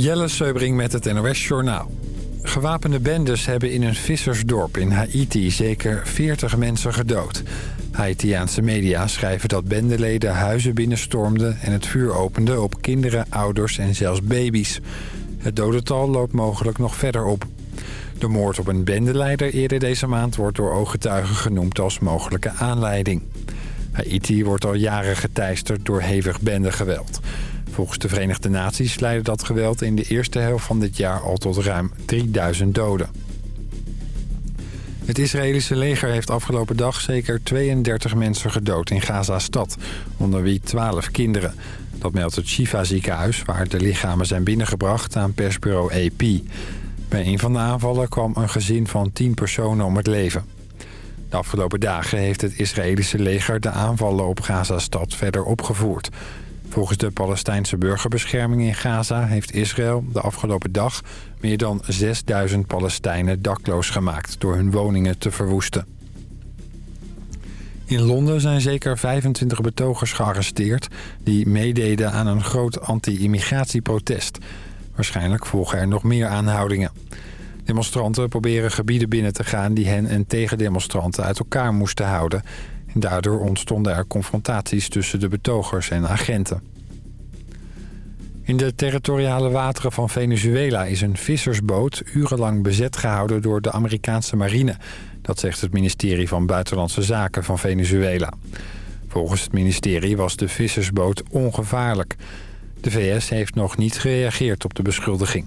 Jelle Seubring met het NOS Journaal. Gewapende bendes hebben in een vissersdorp in Haiti zeker 40 mensen gedood. Haitiaanse media schrijven dat bendeleden huizen binnenstormden... en het vuur openden op kinderen, ouders en zelfs baby's. Het dodental loopt mogelijk nog verder op. De moord op een bendeleider eerder deze maand wordt door ooggetuigen genoemd als mogelijke aanleiding. Haiti wordt al jaren geteisterd door hevig bendegeweld. Volgens de Verenigde Naties leidde dat geweld in de eerste helft van dit jaar al tot ruim 3000 doden. Het Israëlische leger heeft afgelopen dag zeker 32 mensen gedood in Gaza-stad, onder wie 12 kinderen. Dat meldt het Shifa ziekenhuis, waar de lichamen zijn binnengebracht aan persbureau AP. Bij een van de aanvallen kwam een gezin van 10 personen om het leven. De afgelopen dagen heeft het Israëlische leger de aanvallen op Gaza-stad verder opgevoerd. Volgens de Palestijnse burgerbescherming in Gaza heeft Israël de afgelopen dag meer dan 6000 Palestijnen dakloos gemaakt door hun woningen te verwoesten. In Londen zijn zeker 25 betogers gearresteerd die meededen aan een groot anti-immigratieprotest. Waarschijnlijk volgen er nog meer aanhoudingen. Demonstranten proberen gebieden binnen te gaan die hen en tegendemonstranten uit elkaar moesten houden Daardoor ontstonden er confrontaties tussen de betogers en agenten. In de territoriale wateren van Venezuela is een vissersboot urenlang bezet gehouden door de Amerikaanse marine. Dat zegt het ministerie van Buitenlandse Zaken van Venezuela. Volgens het ministerie was de vissersboot ongevaarlijk. De VS heeft nog niet gereageerd op de beschuldiging.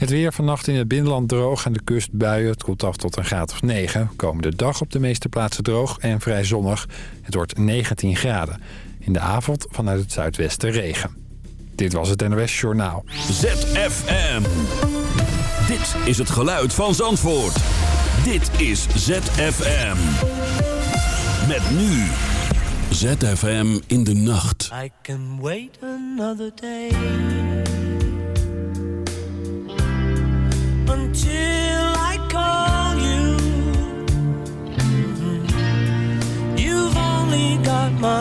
Het weer vannacht in het binnenland droog en de kust buien. Het koelt af tot een graad of 9. Komende dag op de meeste plaatsen droog en vrij zonnig. Het wordt 19 graden. In de avond vanuit het zuidwesten regen. Dit was het NOS Journaal. ZFM. Dit is het geluid van Zandvoort. Dit is ZFM. Met nu. ZFM in de nacht. I can wait another day.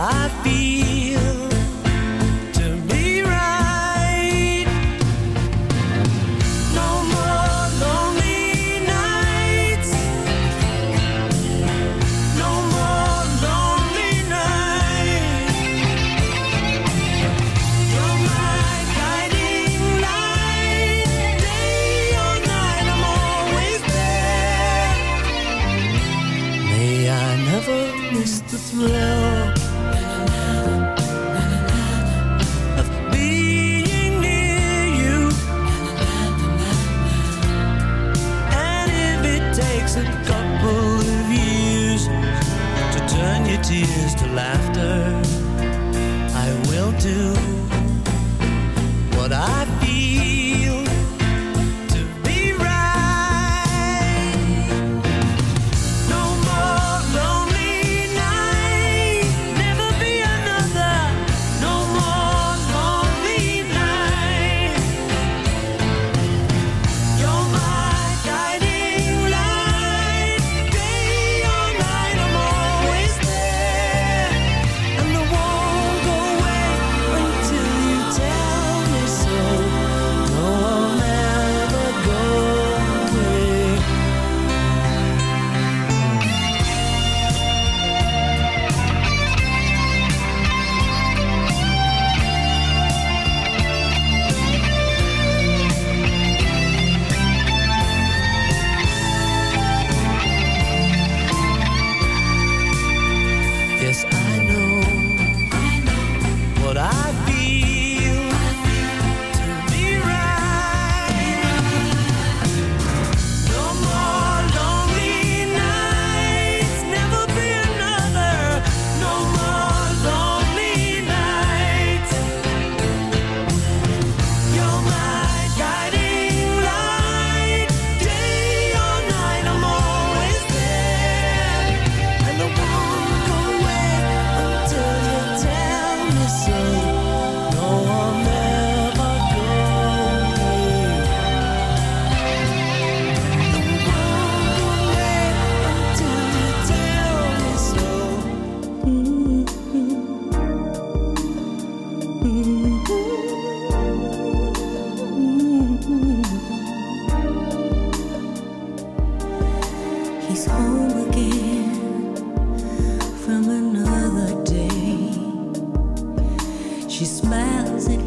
от laughter, I will do what I feel.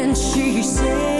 and she said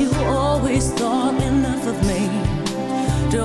you always thought enough of me. To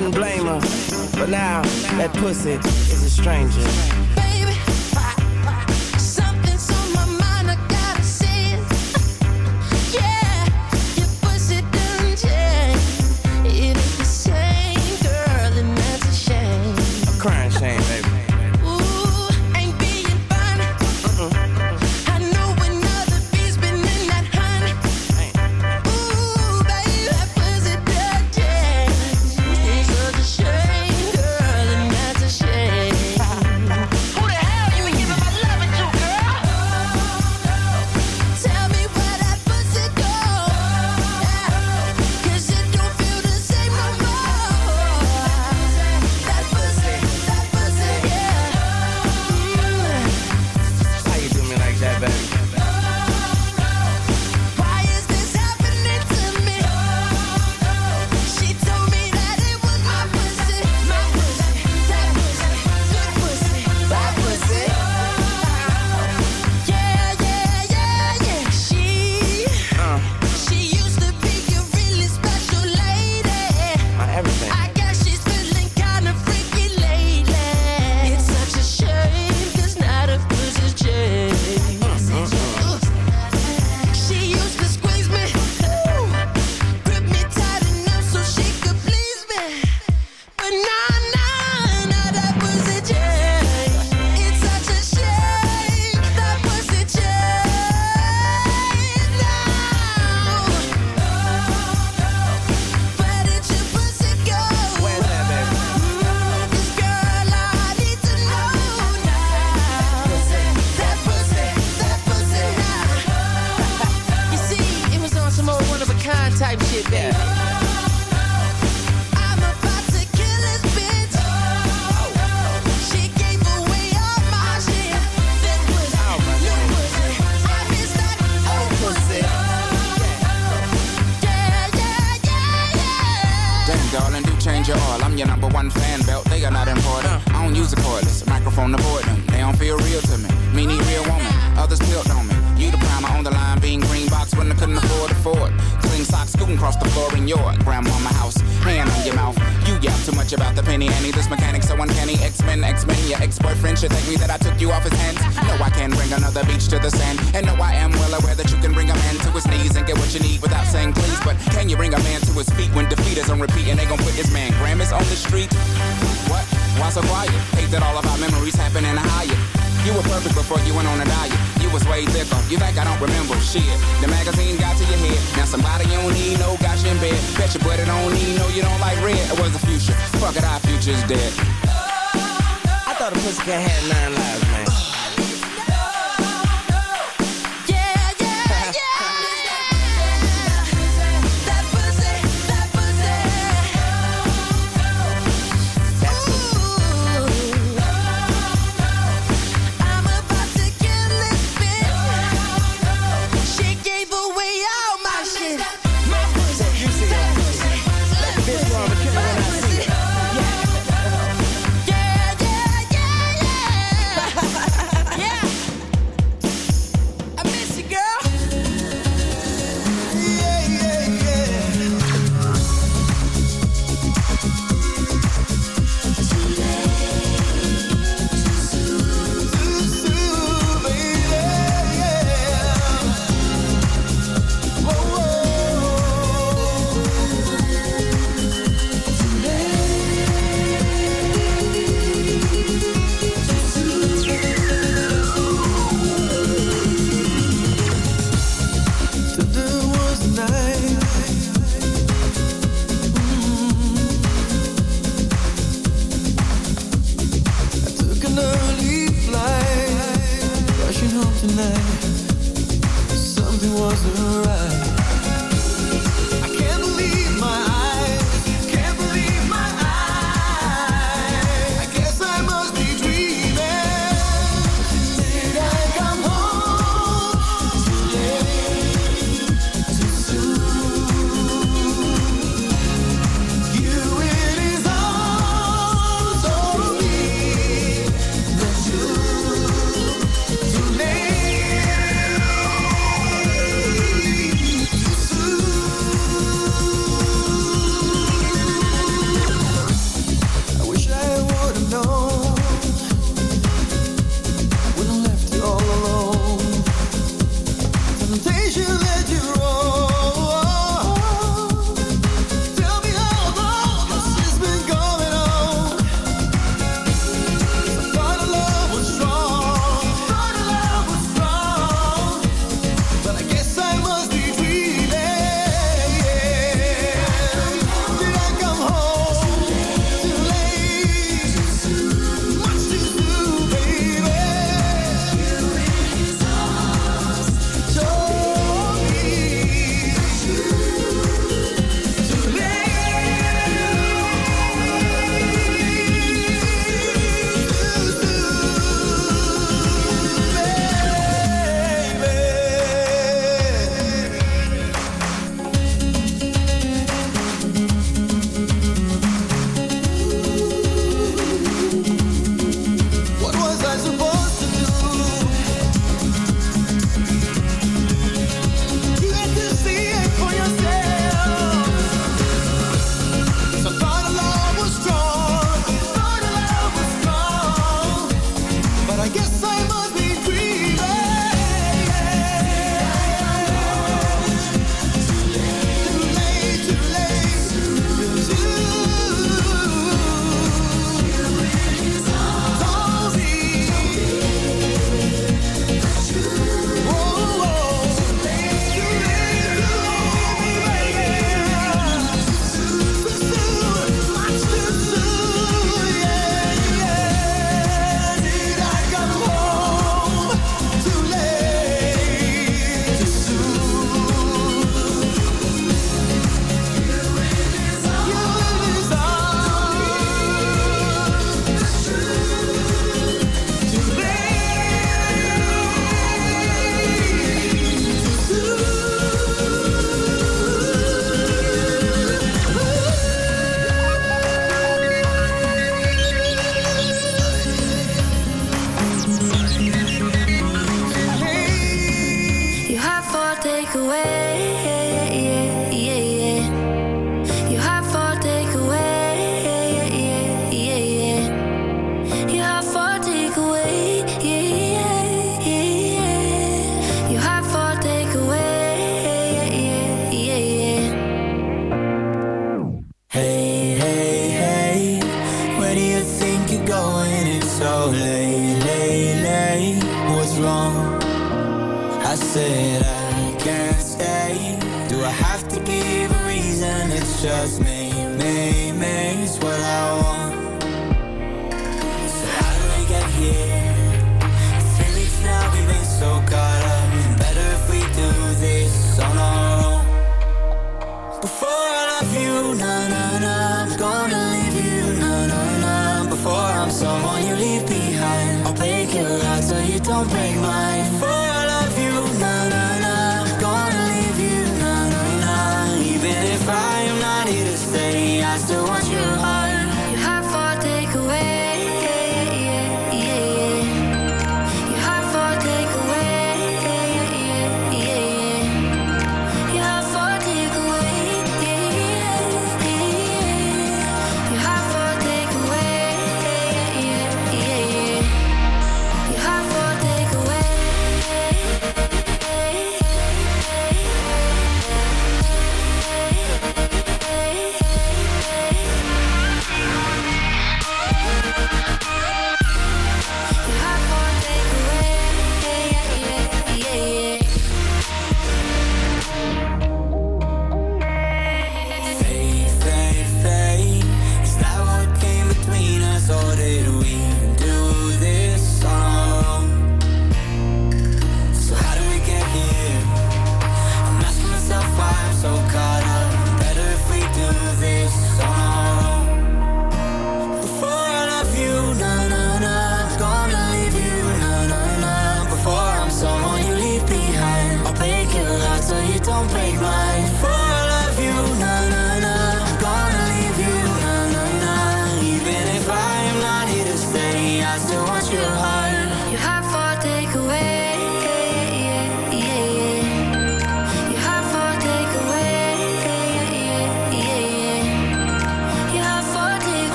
couldn't blame her. But now that pussy is a stranger.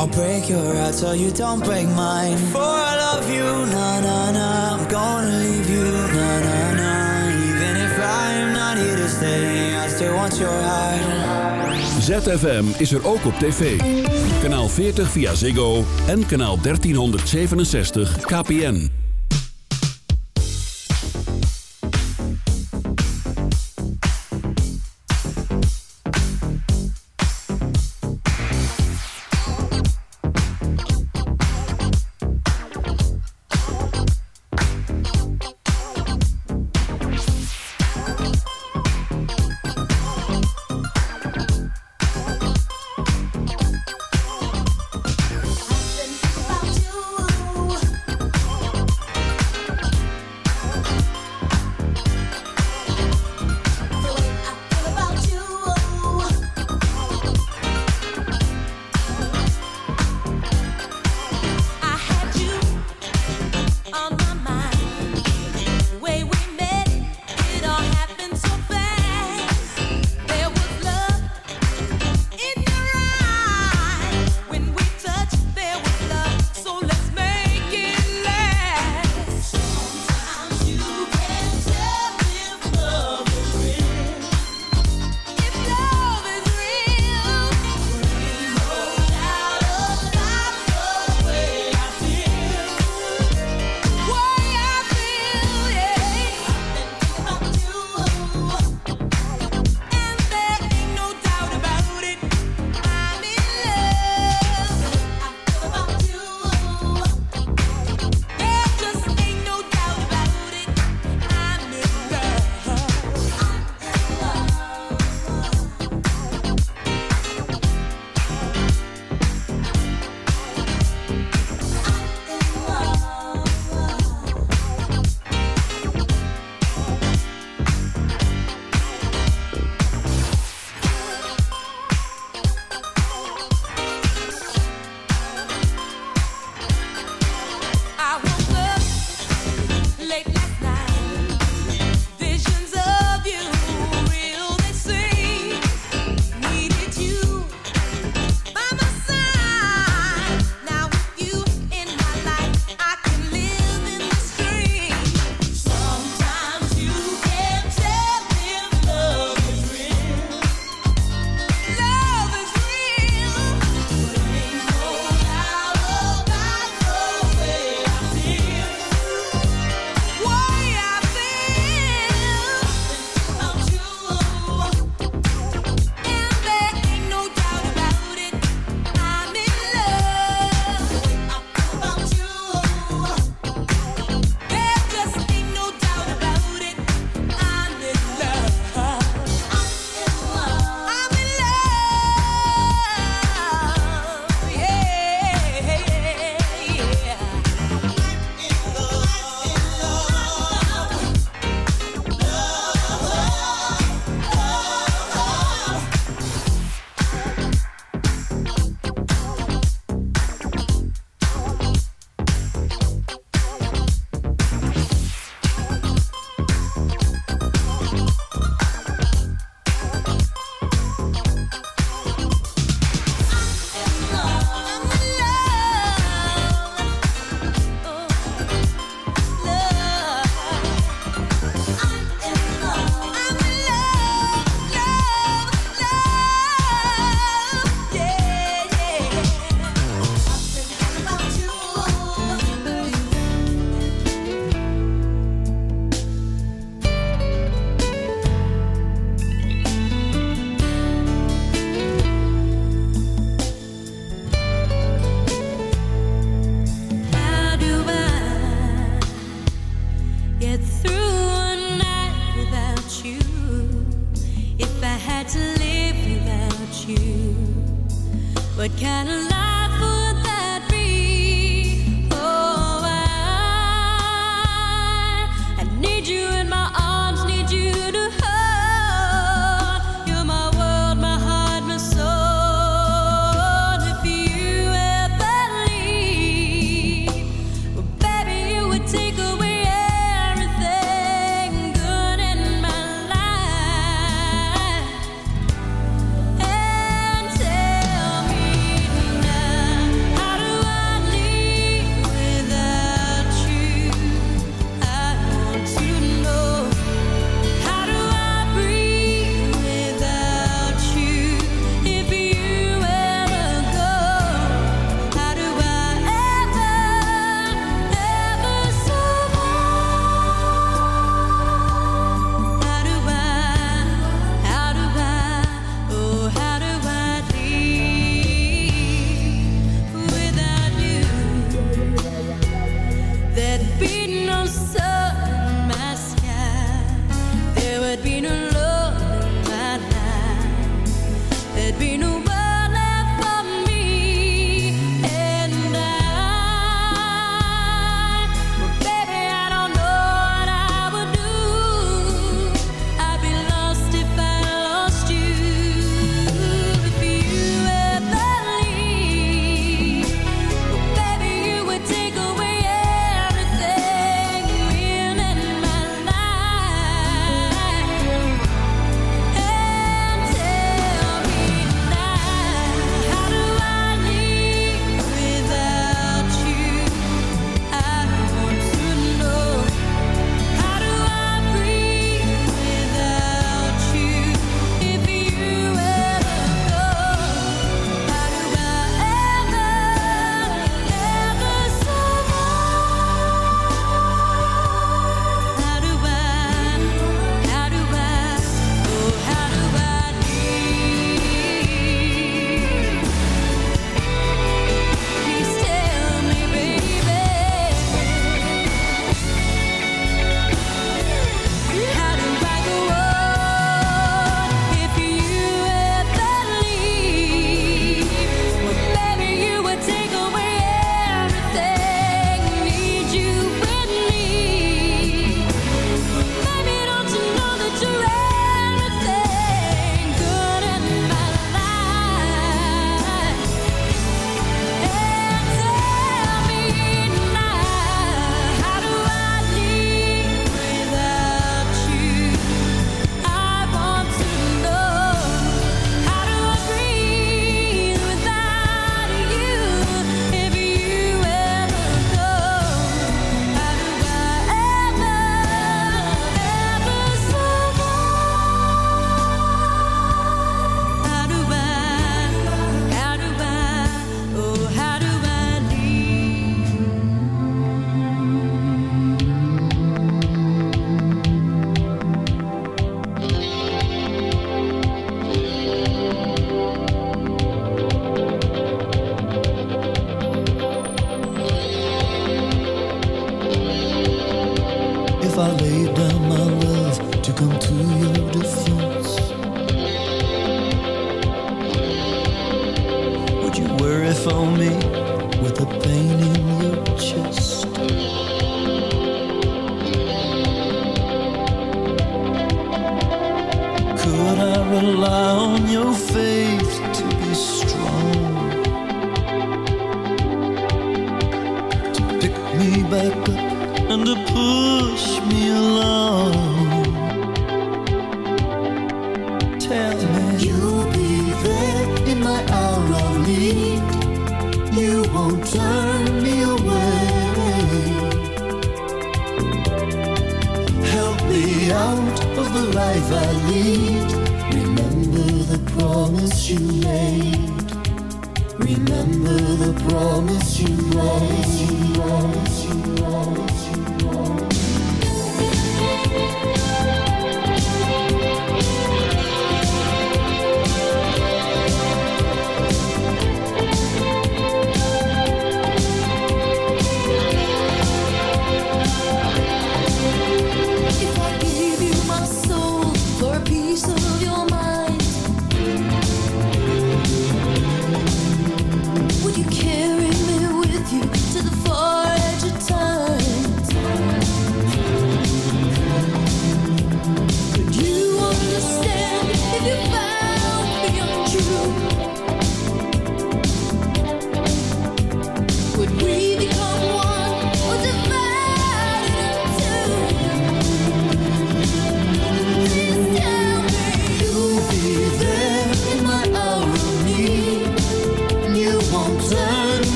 I'll break your heart so you don't break mine. For I love you, na na na. I'm gonna leave you, na na na. Even if I'm not here to stay, I still want your heart. ZFM is er ook op tv. Kanaal 40 via Ziggo en kanaal 1367 KPN.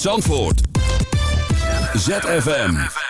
Zandvoort. ZFM.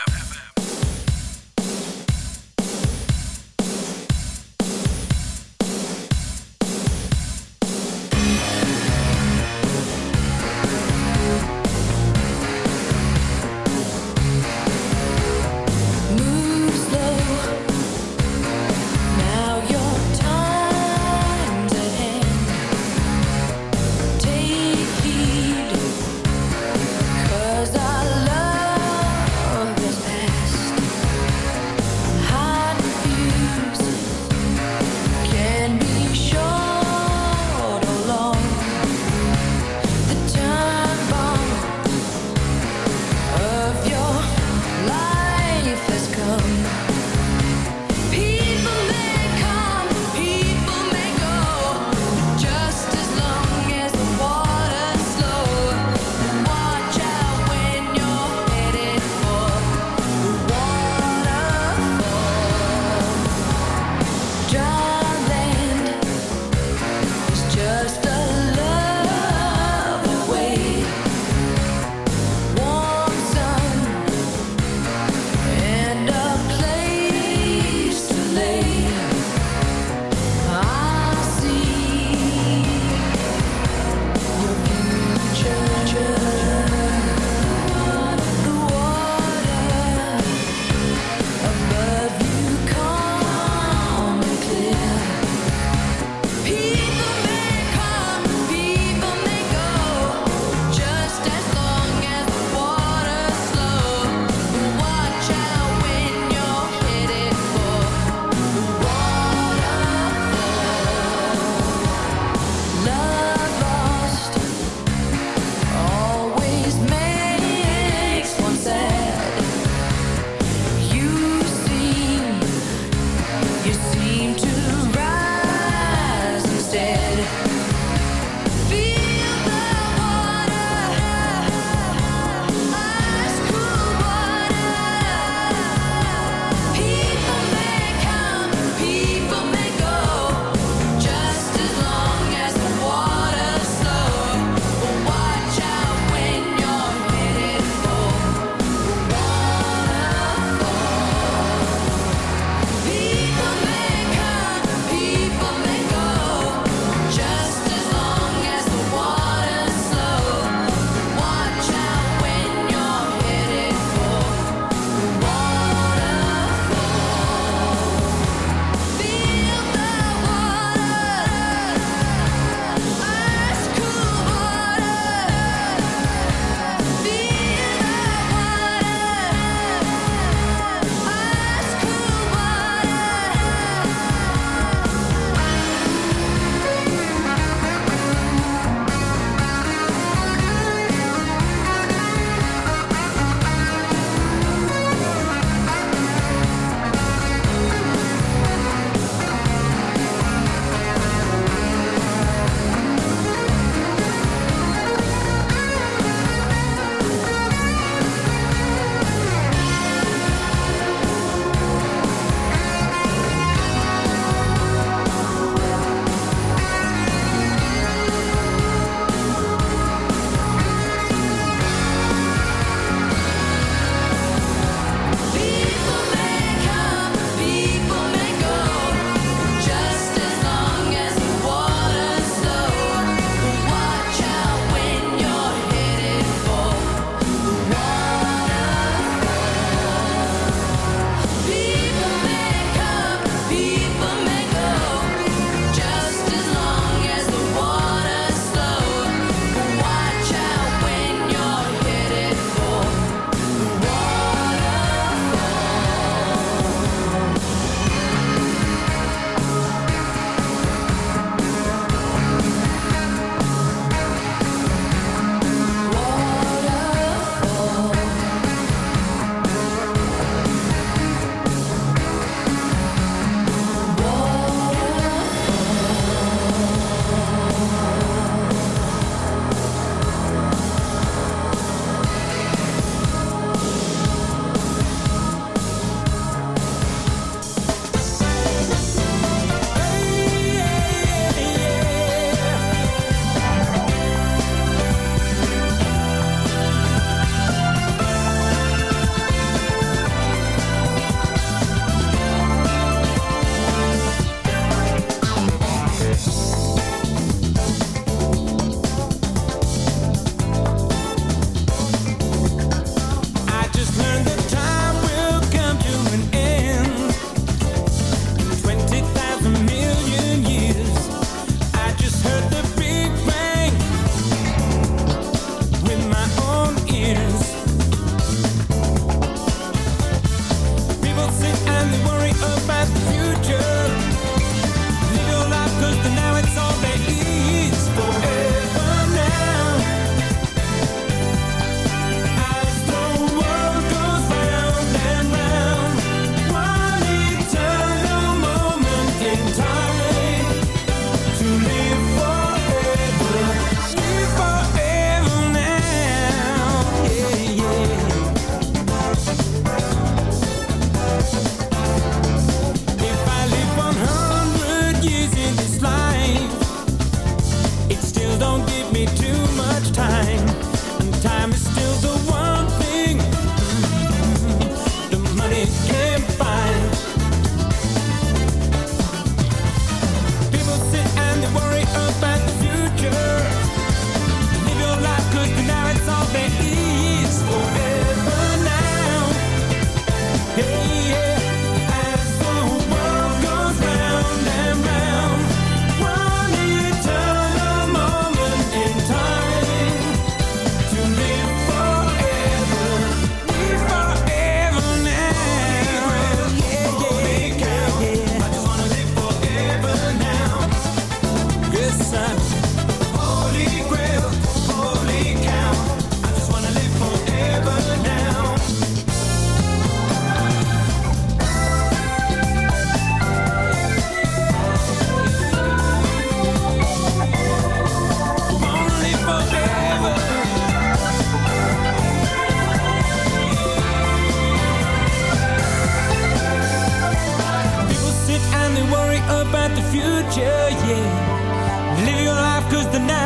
yeah, yeah. Live your life cause the night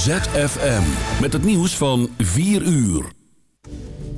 ZFM. Met het nieuws van 4 uur.